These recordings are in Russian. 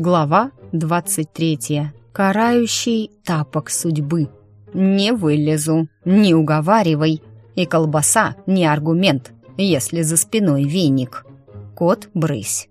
Глава 23. Карающий тапок судьбы. Не вылезу, не уговаривай. И колбаса не аргумент, если за спиной веник. Кот брысь.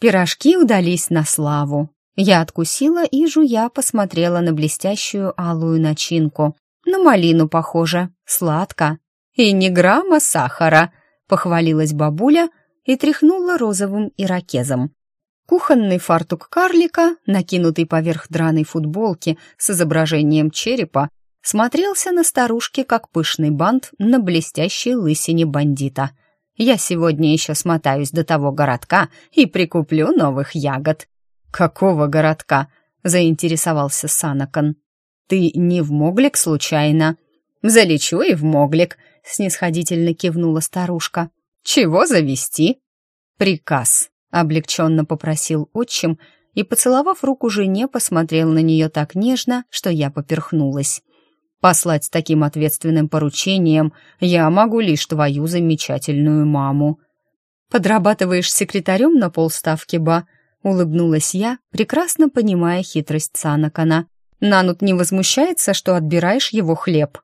Пирожки удались на славу. Я откусила и, жуя, посмотрела на блестящую алую начинку. На малину похоже, сладко. «И ни грамма сахара», — похвалилась бабуля и тряхнула розовым ирокезом. Кухонный фартук карлика, накинутый поверх драной футболки с изображением черепа, смотрелся на старушке, как пышный бант на блестящей лысине бандита. «Я сегодня еще смотаюсь до того городка и прикуплю новых ягод». «Какого городка?» — заинтересовался Санакан. «Ты не в Моглик случайно?» «Залечу и в Моглик», снисходительно кивнула старушка. «Чего завести?» «Приказ», — облегченно попросил отчим и, поцеловав руку жене, посмотрел на нее так нежно, что я поперхнулась. «Послать с таким ответственным поручением я могу лишь твою замечательную маму». «Подрабатываешь секретарем на полставки, ба?» — улыбнулась я, прекрасно понимая хитрость Санакана. «Нанут не возмущается, что отбираешь его хлеб?»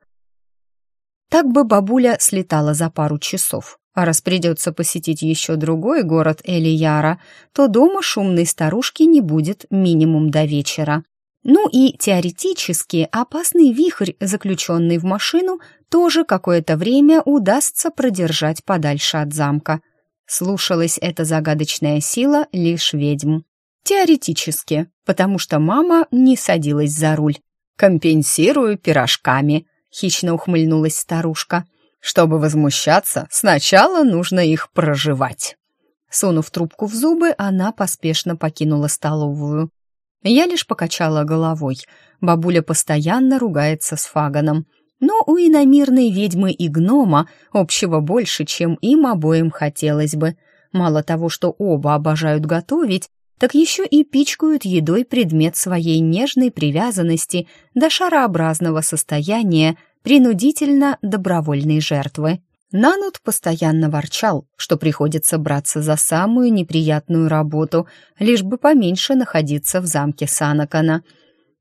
Так бы бабуля слетала за пару часов. А раз придется посетить еще другой город Элияра, то дома шумной старушки не будет минимум до вечера. Ну и теоретически опасный вихрь, заключенный в машину, тоже какое-то время удастся продержать подальше от замка. Слушалась эта загадочная сила лишь ведьм. Теоретически, потому что мама не садилась за руль. «Компенсирую пирожками», хищно ухмыльнулась старушка. Чтобы возмущаться, сначала нужно их проживать. Сунув трубку в зубы, она поспешно покинула столовую. Я лишь покачала головой. Бабуля постоянно ругается с Фаганом. Но у иномирной ведьмы и гнома общего больше, чем им обоим хотелось бы. Мало того, что оба обожают готовить, так еще и пичкают едой предмет своей нежной привязанности до шарообразного состояния принудительно добровольной жертвы. Нанут постоянно ворчал, что приходится браться за самую неприятную работу, лишь бы поменьше находиться в замке Санакана.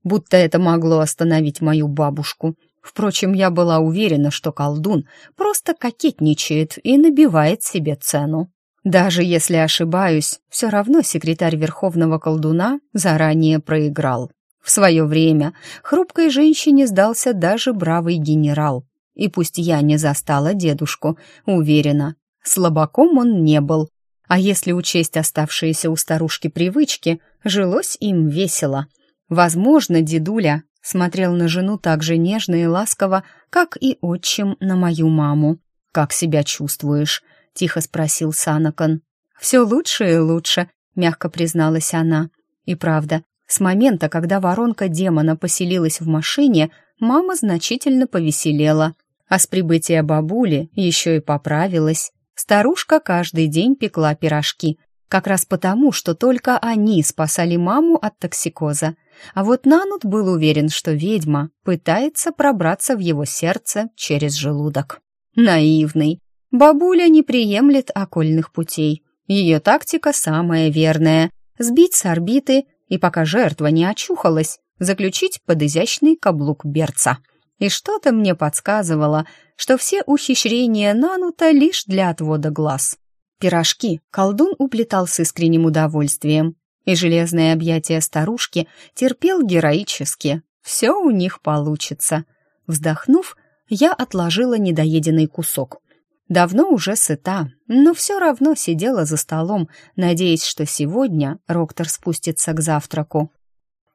Будто это могло остановить мою бабушку. Впрочем, я была уверена, что колдун просто кокетничает и набивает себе цену. Даже если ошибаюсь, все равно секретарь Верховного колдуна заранее проиграл. В свое время хрупкой женщине сдался даже бравый генерал. И пусть я не застала дедушку, уверена, слабаком он не был. А если учесть оставшиеся у старушки привычки, жилось им весело. Возможно, дедуля смотрел на жену так же нежно и ласково, как и отчим на мою маму. «Как себя чувствуешь?» — тихо спросил Санакан. «Все лучше и лучше», — мягко призналась она. И правда, с момента, когда воронка демона поселилась в машине, мама значительно повеселела, а с прибытия бабули еще и поправилась. Старушка каждый день пекла пирожки, как раз потому, что только они спасали маму от токсикоза. А вот Нанут был уверен, что ведьма пытается пробраться в его сердце через желудок. Наивный, Бабуля не приемлет окольных путей. Ее тактика самая верная — сбить с орбиты и, пока жертва не очухалась, заключить под изящный каблук берца. И что-то мне подсказывало, что все ухищрения Нанута лишь для отвода глаз. Пирожки колдун уплетал с искренним удовольствием, и железное объятие старушки терпел героически. Все у них получится. Вздохнув, я отложила недоеденный кусок Давно уже сыта, но все равно сидела за столом, надеясь, что сегодня Роктор спустится к завтраку.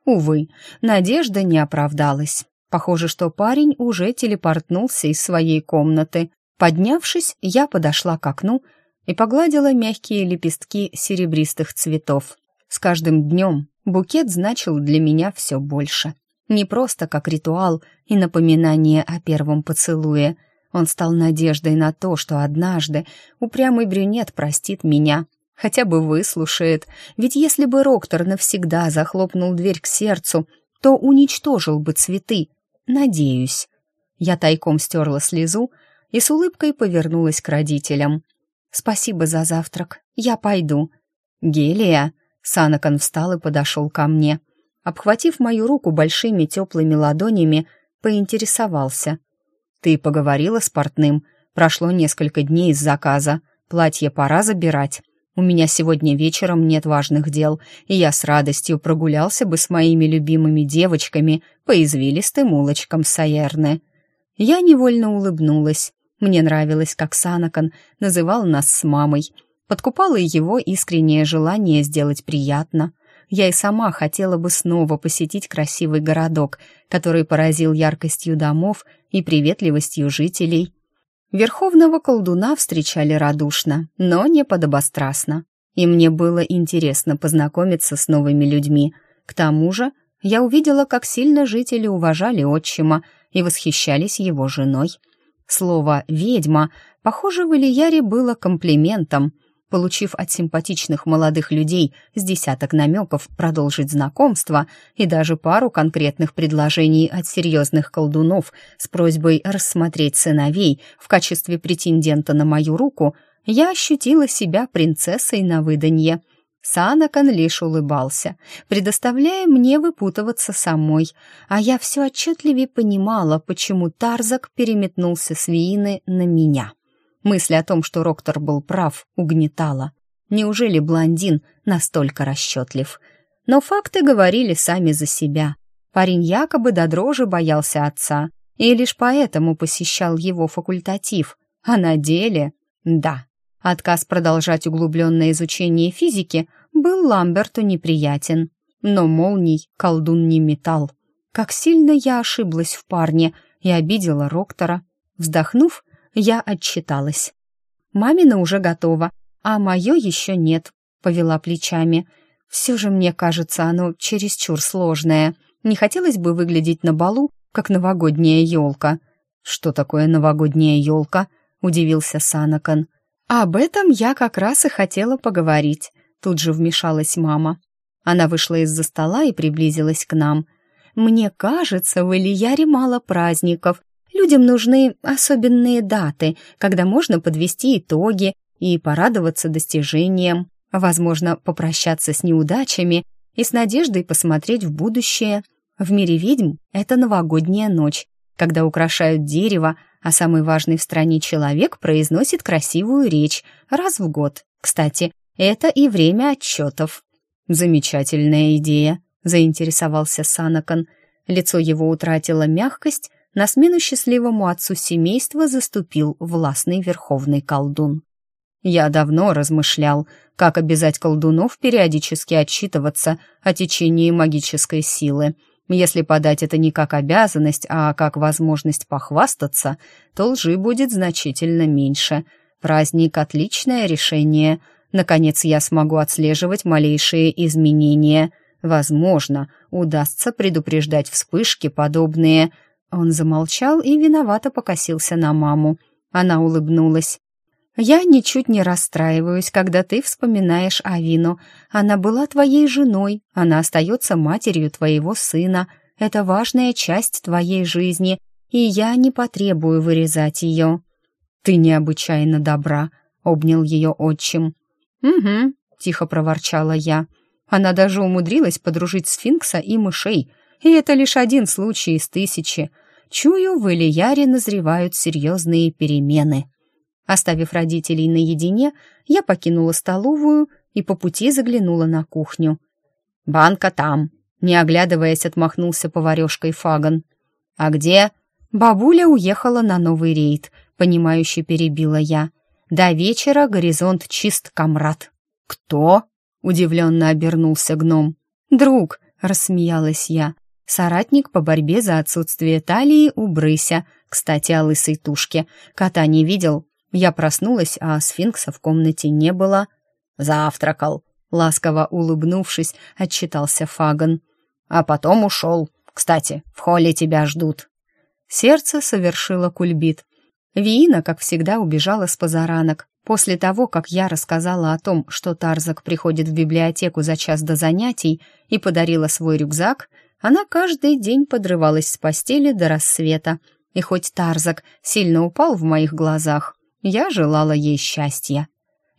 Увы, надежда не оправдалась. Похоже, что парень уже телепортнулся из своей комнаты. Поднявшись, я подошла к окну и погладила мягкие лепестки серебристых цветов. С каждым днем букет значил для меня все больше. Не просто как ритуал и напоминание о первом поцелуе — он стал надеждой на то, что однажды упрямый брюнет простит меня, хотя бы выслушает, ведь если бы Роктор навсегда захлопнул дверь к сердцу, то уничтожил бы цветы. Надеюсь. Я тайком стерла слезу и с улыбкой повернулась к родителям. «Спасибо за завтрак. Я пойду». «Гелия!» Санакан встал и подошел ко мне. Обхватив мою руку большими теплыми ладонями, поинтересовался. «Ты поговорила с портным? Прошло несколько дней из заказа. Платье пора забирать. У меня сегодня вечером нет важных дел, и я с радостью прогулялся бы с моими любимыми девочками по извилистым улочкам Саерны». Я невольно улыбнулась. Мне нравилось, как Санакан называл нас с мамой. Подкупало его искреннее желание сделать приятно. Я и сама хотела бы снова посетить красивый городок, который поразил яркостью домов и приветливостью жителей. Верховного колдуна встречали радушно, но не подобострастно. И мне было интересно познакомиться с новыми людьми. К тому же я увидела, как сильно жители уважали отчима и восхищались его женой. Слово «ведьма», похоже, в Ильяре было комплиментом. Получив от симпатичных молодых людей с десяток намеков продолжить знакомство и даже пару конкретных предложений от серьезных колдунов с просьбой рассмотреть сыновей в качестве претендента на мою руку, я ощутила себя принцессой на выданье — Санакан лишь улыбался, предоставляя мне выпутываться самой, а я все отчетливее понимала, почему Тарзак переметнулся с Виины на меня. Мысль о том, что Роктор был прав, угнетала. Неужели блондин настолько расчетлив? Но факты говорили сами за себя. Парень якобы до дрожи боялся отца и лишь поэтому посещал его факультатив. А на деле... Да, Отказ продолжать углубленное изучение физики был Ламберту неприятен. Но молний колдун не метал. Как сильно я ошиблась в парне и обидела Роктора. Вздохнув, я отчиталась. «Мамина уже готова, а мое еще нет», — повела плечами. «Все же мне кажется, оно чересчур сложное. Не хотелось бы выглядеть на балу, как новогодняя елка». «Что такое новогодняя елка?» — удивился Санакан. «Об этом я как раз и хотела поговорить», — тут же вмешалась мама. Она вышла из-за стола и приблизилась к нам. «Мне кажется, в Ильяре мало праздников. Людям нужны особенные даты, когда можно подвести итоги и порадоваться достижениям, возможно, попрощаться с неудачами и с надеждой посмотреть в будущее. В мире ведьм это новогодняя ночь, когда украшают дерево, а самый важный в стране человек произносит красивую речь раз в год. Кстати, это и время отчетов. «Замечательная идея», — заинтересовался Санакан. Лицо его утратило мягкость, на смену счастливому отцу семейства заступил властный верховный колдун. «Я давно размышлял, как обязать колдунов периодически отчитываться о течении магической силы, если подать это не как обязанность, а как возможность похвастаться, то лжи будет значительно меньше. Праздник — отличное решение. Наконец я смогу отслеживать малейшие изменения. Возможно, удастся предупреждать вспышки, подобные... Он замолчал и виновато покосился на маму. Она улыбнулась. «Я ничуть не расстраиваюсь, когда ты вспоминаешь Авину. Она была твоей женой, она остается матерью твоего сына. Это важная часть твоей жизни, и я не потребую вырезать ее». «Ты необычайно добра», — обнял ее отчим. «Угу», — тихо проворчала я. Она даже умудрилась подружить сфинкса и мышей, и это лишь один случай из тысячи. Чую, в Ильяре назревают серьезные перемены. Оставив родителей наедине, я покинула столовую и по пути заглянула на кухню. «Банка там», — не оглядываясь, отмахнулся поварешкой Фаган. «А где?» «Бабуля уехала на новый рейд», — понимающе перебила я. «До вечера горизонт чист, комрад». «Кто?» — удивленно обернулся гном. «Друг», — рассмеялась я. «Соратник по борьбе за отсутствие талии у Брыся. Кстати, о лысой тушке. Кота не видел, я проснулась, а сфинкса в комнате не было. «Завтракал», — ласково улыбнувшись, отчитался Фаган. «А потом ушел. Кстати, в холле тебя ждут». Сердце совершило кульбит. Виина, как всегда, убежала с позаранок. После того, как я рассказала о том, что Тарзак приходит в библиотеку за час до занятий и подарила свой рюкзак, она каждый день подрывалась с постели до рассвета И хоть Тарзак сильно упал в моих глазах, я желала ей счастья.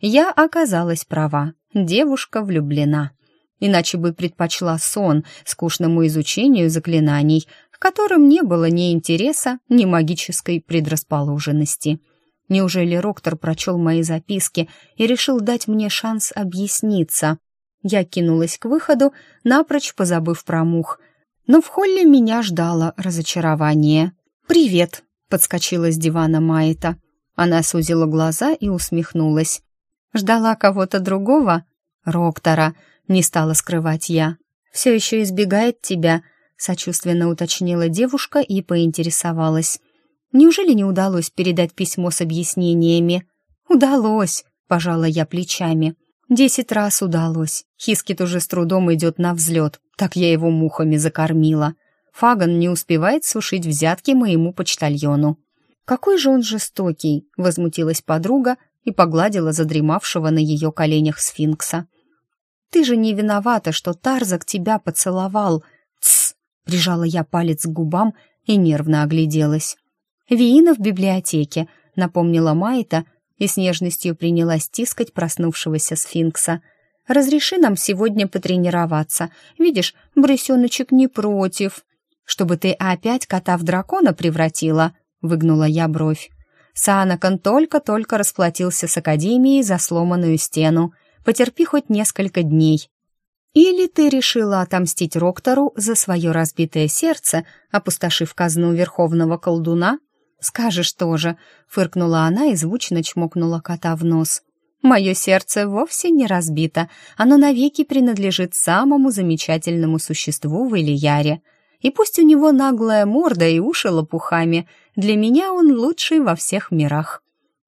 Я оказалась права, девушка влюблена. Иначе бы предпочла сон скучному изучению заклинаний, к которым не было ни интереса, ни магической предрасположенности. Неужели Роктор прочел мои записки и решил дать мне шанс объясниться? Я кинулась к выходу, напрочь позабыв про мух. Но в холле меня ждало разочарование. «Привет!» — подскочила с дивана Майта. Она сузила глаза и усмехнулась. «Ждала кого-то другого?» «Роктора», — не стала скрывать я. «Все еще избегает тебя», — сочувственно уточнила девушка и поинтересовалась. Неужели не удалось передать письмо с объяснениями? Удалось, пожала я плечами. Десять раз удалось. Хискит уже с трудом идет на взлет, так я его мухами закормила. Фаган не успевает сушить взятки моему почтальону. «Какой же он жестокий!» — возмутилась подруга и погладила задремавшего на ее коленях сфинкса. «Ты же не виновата, что Тарзак тебя поцеловал!» «Тсс!» — прижала я палец к губам и нервно огляделась. «Виина в библиотеке», — напомнила Майта и с нежностью принялась тискать проснувшегося сфинкса. «Разреши нам сегодня потренироваться. Видишь, брысеночек не против». «Чтобы ты опять кота в дракона превратила», — выгнула я бровь. Саанакон только-только расплатился с Академией за сломанную стену. Потерпи хоть несколько дней. Или ты решила отомстить Роктору за свое разбитое сердце, опустошив казну верховного колдуна «Скажешь тоже», — фыркнула она и звучно чмокнула кота в нос. «Мое сердце вовсе не разбито, оно навеки принадлежит самому замечательному существу в Ильяре. И пусть у него наглая морда и уши лопухами, для меня он лучший во всех мирах».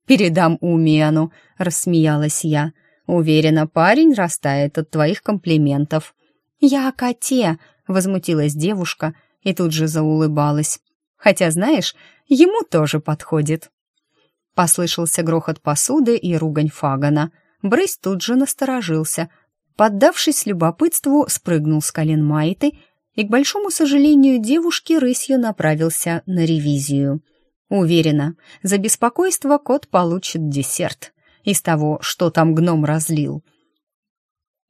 «Передам Умиану», — рассмеялась я. «Уверена, парень растает от твоих комплиментов». «Я о коте», — возмутилась девушка и тут же заулыбалась. «Хотя, знаешь, Ему тоже подходит». Послышался грохот посуды и ругань Фагана. Брейс тут же насторожился. Поддавшись любопытству, спрыгнул с колен Майты и, к большому сожалению, девушки рысью направился на ревизию. Уверена, за беспокойство кот получит десерт из того, что там гном разлил.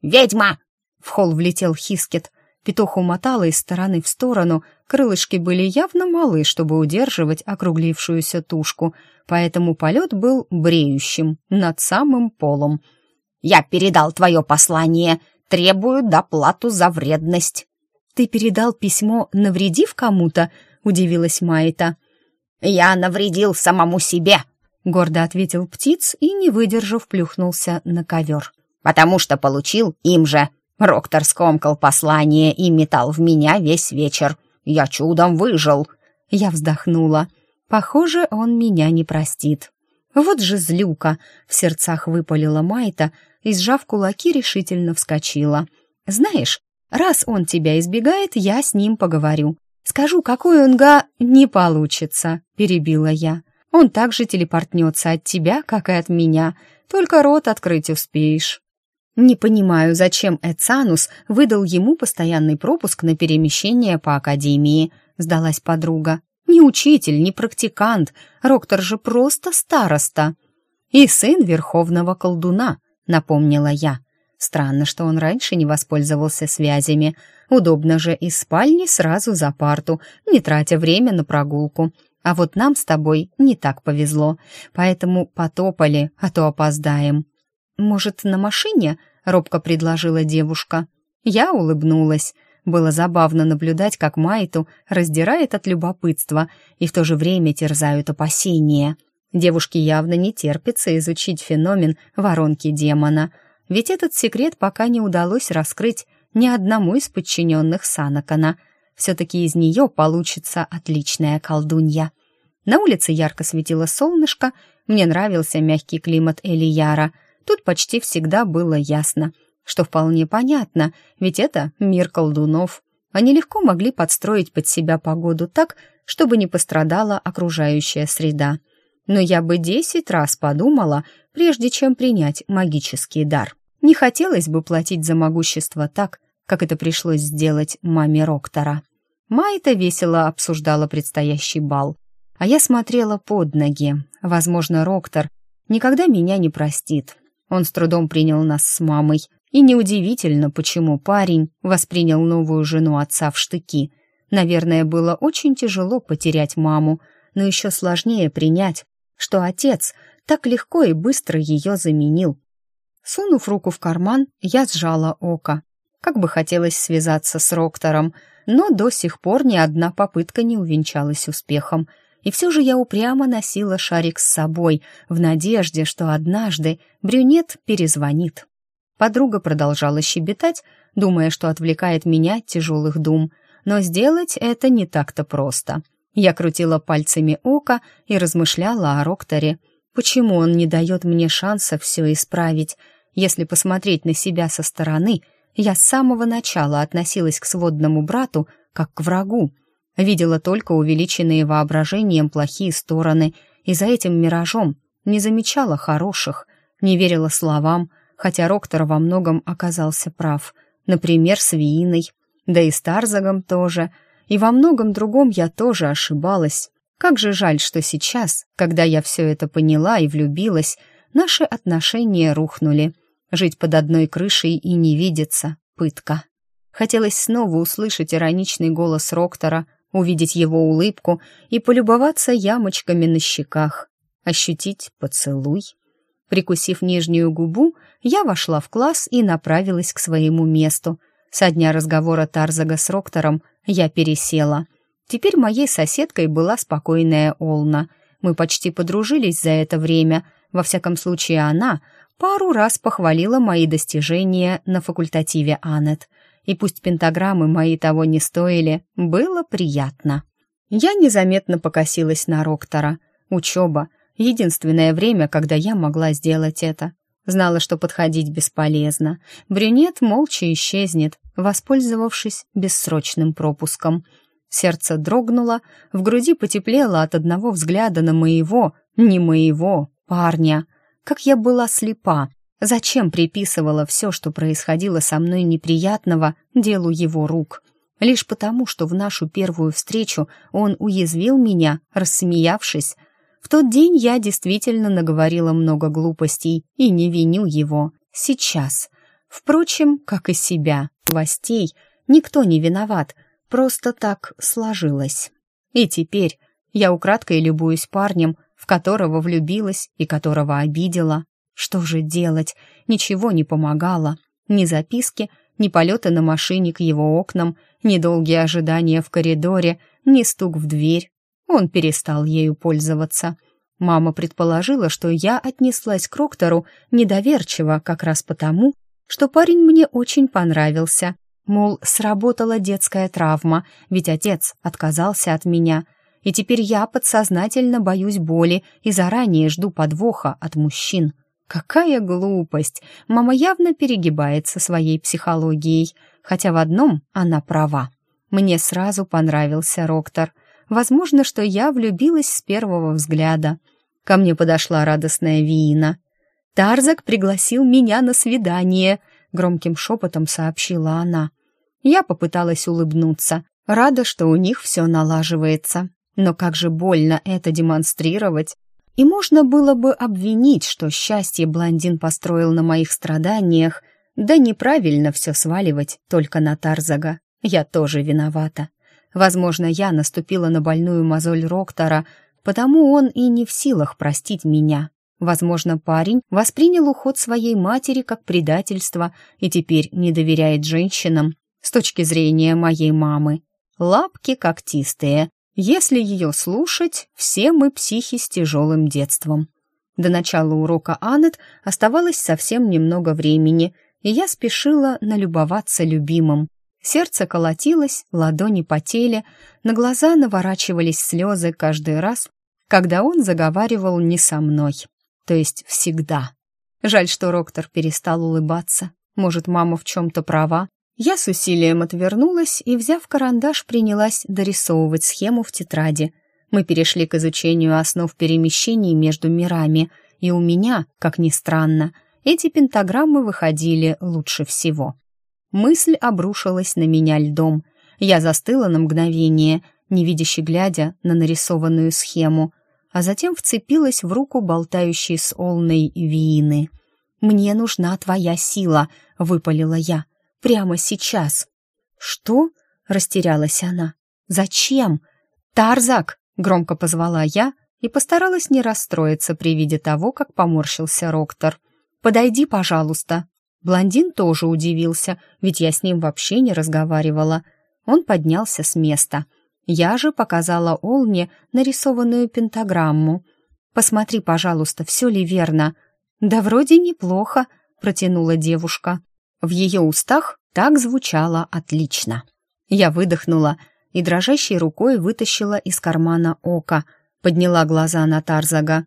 «Ведьма!» — в холл влетел Хискет. Петух умотала из стороны в сторону, крылышки были явно малы, чтобы удерживать округлившуюся тушку, поэтому полет был бреющим над самым полом. «Я передал твое послание, требую доплату за вредность». «Ты передал письмо, навредив кому-то?» — удивилась Майта. «Я навредил самому себе», — гордо ответил птиц и, не выдержав, плюхнулся на ковер. «Потому что получил им же». Роктор скомкал послание и метал в меня весь вечер. Я чудом выжил. Я вздохнула. Похоже, он меня не простит. Вот же злюка! В сердцах выпалила Майта и, сжав кулаки, решительно вскочила. Знаешь, раз он тебя избегает, я с ним поговорю. Скажу, какой он га... Не получится, перебила я. Он также телепортнется от тебя, как и от меня. Только рот открыть успеешь. Не понимаю, зачем Эцанус выдал ему постоянный пропуск на перемещение по академии, сдалась подруга. Не учитель, не практикант, Роктор же просто староста. И сын верховного колдуна, напомнила я. Странно, что он раньше не воспользовался связями. Удобно же из спальни сразу за парту, не тратя время на прогулку. А вот нам с тобой не так повезло, поэтому потопали, а то опоздаем. «Может, на машине?» — робко предложила девушка. Я улыбнулась. Было забавно наблюдать, как Майту раздирает от любопытства и в то же время терзают опасения. Девушке явно не терпится изучить феномен воронки демона, ведь этот секрет пока не удалось раскрыть ни одному из подчиненных Санакана. Все-таки из нее получится отличная колдунья. На улице ярко светило солнышко, мне нравился мягкий климат Элияра — Тут почти всегда было ясно, что вполне понятно, ведь это мир колдунов. Они легко могли подстроить под себя погоду так, чтобы не пострадала окружающая среда. Но я бы десять раз подумала, прежде чем принять магический дар. Не хотелось бы платить за могущество так, как это пришлось сделать маме Роктора. Майта весело обсуждала предстоящий бал, а я смотрела под ноги. Возможно, Роктор никогда меня не простит. Он с трудом принял нас с мамой, и неудивительно, почему парень воспринял новую жену отца в штыки. Наверное, было очень тяжело потерять маму, но еще сложнее принять, что отец так легко и быстро ее заменил. Сунув руку в карман, я сжала око. Как бы хотелось связаться с Роктором, но до сих пор ни одна попытка не увенчалась успехом. И все же я упрямо носила шарик с собой, в надежде, что однажды брюнет перезвонит. Подруга продолжала щебетать, думая, что отвлекает меня от тяжелых дум, но сделать это не так-то просто. Я крутила пальцами ока и размышляла о Рокторе. Почему он не дает мне шанса все исправить? Если посмотреть на себя со стороны, я с самого начала относилась к сводному брату как к врагу. Видела только увеличенные воображением плохие стороны, и за этим миражом не замечала хороших, не верила словам, хотя Роктор во многом оказался прав. Например, с Вииной, да и с Тарзагом тоже, и во многом другом я тоже ошибалась. Как же жаль, что сейчас, когда я все это поняла и влюбилась, наши отношения рухнули. Жить под одной крышей и не видеться — пытка. Хотелось снова услышать ироничный голос Роктора, увидеть его улыбку и полюбоваться ямочками на щеках, ощутить поцелуй. Прикусив нижнюю губу, я вошла в класс и направилась к своему месту. Со дня разговора Тарзага с Роктором я пересела. Теперь моей соседкой была спокойная Олна. Мы почти подружились за это время. Во всяком случае, она пару раз похвалила мои достижения на факультативе Анет. И пусть пентаграммы мои того не стоили, было приятно. Я незаметно покосилась на Роктора. Учеба — единственное время, когда я могла сделать это. Знала, что подходить бесполезно. Брюнет молча исчезнет, воспользовавшись бессрочным пропуском. Сердце дрогнуло, в груди потеплело от одного взгляда на моего, не моего, парня — как я была слепа. Зачем приписывала все, что происходило со мной неприятного, делу его рук? Лишь потому, что в нашу первую встречу он уязвил меня, рассмеявшись. В тот день я действительно наговорила много глупостей и не виню его. Сейчас. Впрочем, как и себя, Востей, никто не виноват, просто так сложилось. И теперь я украдкой любуюсь парнем, в которого влюбилась и которого обидела. Что же делать? Ничего не помогало. Ни записки, ни полеты на машине к его окнам, ни долгие ожидания в коридоре, ни стук в дверь. Он перестал ею пользоваться. Мама предположила, что я отнеслась к Роктору недоверчиво как раз потому, что парень мне очень понравился. Мол, сработала детская травма, ведь отец отказался от меня — и теперь я подсознательно боюсь боли и заранее жду подвоха от мужчин. Какая глупость! Мама явно перегибает со своей психологией, хотя в одном она права. Мне сразу понравился Роктор. Возможно, что я влюбилась с первого взгляда. Ко мне подошла радостная Виина. «Тарзак пригласил меня на свидание», — громким шепотом сообщила она. Я попыталась улыбнуться, рада, что у них все налаживается. Но как же больно это демонстрировать. И можно было бы обвинить, что счастье блондин построил на моих страданиях, да неправильно все сваливать только на Тарзага. Я тоже виновата. Возможно, я наступила на больную мозоль Роктора, потому он и не в силах простить меня. Возможно, парень воспринял уход своей матери как предательство и теперь не доверяет женщинам с точки зрения моей мамы. Лапки когтистые, если ее слушать, все мы психи с тяжелым детством. До начала урока Аннет оставалось совсем немного времени, и я спешила налюбоваться любимым. Сердце колотилось, ладони потели, на глаза наворачивались слезы каждый раз, когда он заговаривал не со мной, то есть всегда. Жаль, что Роктор перестал улыбаться. Может, мама в чем-то права, я с усилием отвернулась и, взяв карандаш, принялась дорисовывать схему в тетради. Мы перешли к изучению основ перемещений между мирами, и у меня, как ни странно, эти пентаграммы выходили лучше всего. Мысль обрушилась на меня льдом. Я застыла на мгновение, невидяще глядя на нарисованную схему, а затем вцепилась в руку болтающей с Олной Виины. «Мне нужна твоя сила», — выпалила я. «Прямо сейчас». «Что?» — растерялась она. «Зачем?» «Тарзак!» — громко позвала я и постаралась не расстроиться при виде того, как поморщился Роктор. «Подойди, пожалуйста». Блондин тоже удивился, ведь я с ним вообще не разговаривала. Он поднялся с места. Я же показала Олне нарисованную пентаграмму. «Посмотри, пожалуйста, все ли верно?» «Да вроде неплохо», — протянула девушка. В ее устах так звучало отлично. Я выдохнула и дрожащей рукой вытащила из кармана око, подняла глаза на Тарзага.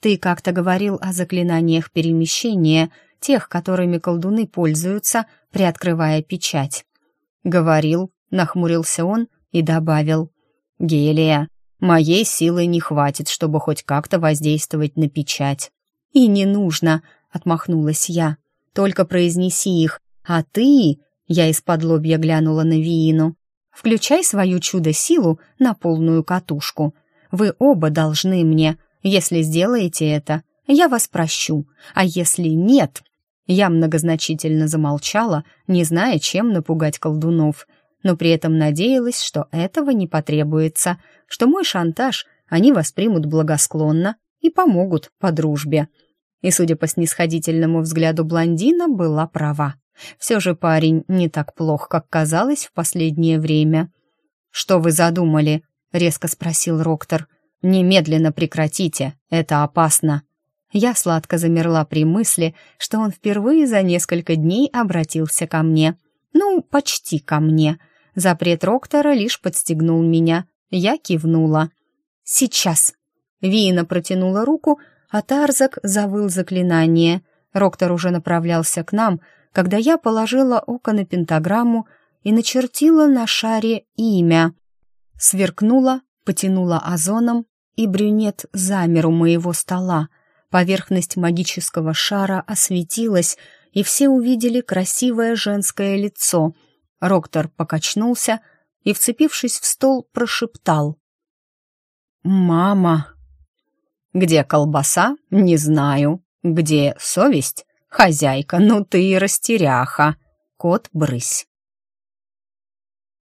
«Ты как-то говорил о заклинаниях перемещения, тех, которыми колдуны пользуются, приоткрывая печать». «Говорил», — нахмурился он и добавил. «Гелия, моей силы не хватит, чтобы хоть как-то воздействовать на печать». «И не нужно», — отмахнулась я. «Только произнеси их, а ты...» — я из-под лобья глянула на Виину. «Включай свою чудо-силу на полную катушку. Вы оба должны мне. Если сделаете это, я вас прощу. А если нет...» Я многозначительно замолчала, не зная, чем напугать колдунов, но при этом надеялась, что этого не потребуется, что мой шантаж они воспримут благосклонно и помогут по дружбе. И, судя по снисходительному взгляду блондина, была права. Все же парень не так плох, как казалось в последнее время. «Что вы задумали?» — резко спросил Роктор. «Немедленно прекратите, это опасно». Я сладко замерла при мысли, что он впервые за несколько дней обратился ко мне. Ну, почти ко мне. Запрет Роктора лишь подстегнул меня. Я кивнула. «Сейчас». Вина протянула руку, а Тарзак завыл заклинание. Роктор уже направлялся к нам, когда я положила око на пентаграмму и начертила на шаре имя. Сверкнула, потянула озоном, и брюнет замер у моего стола — Поверхность магического шара осветилась, и все увидели красивое женское лицо. Роктор покачнулся и, вцепившись в стол, прошептал. «Мама!» «Где колбаса? Не знаю. Где совесть? Хозяйка, ну ты и растеряха!» Кот брысь.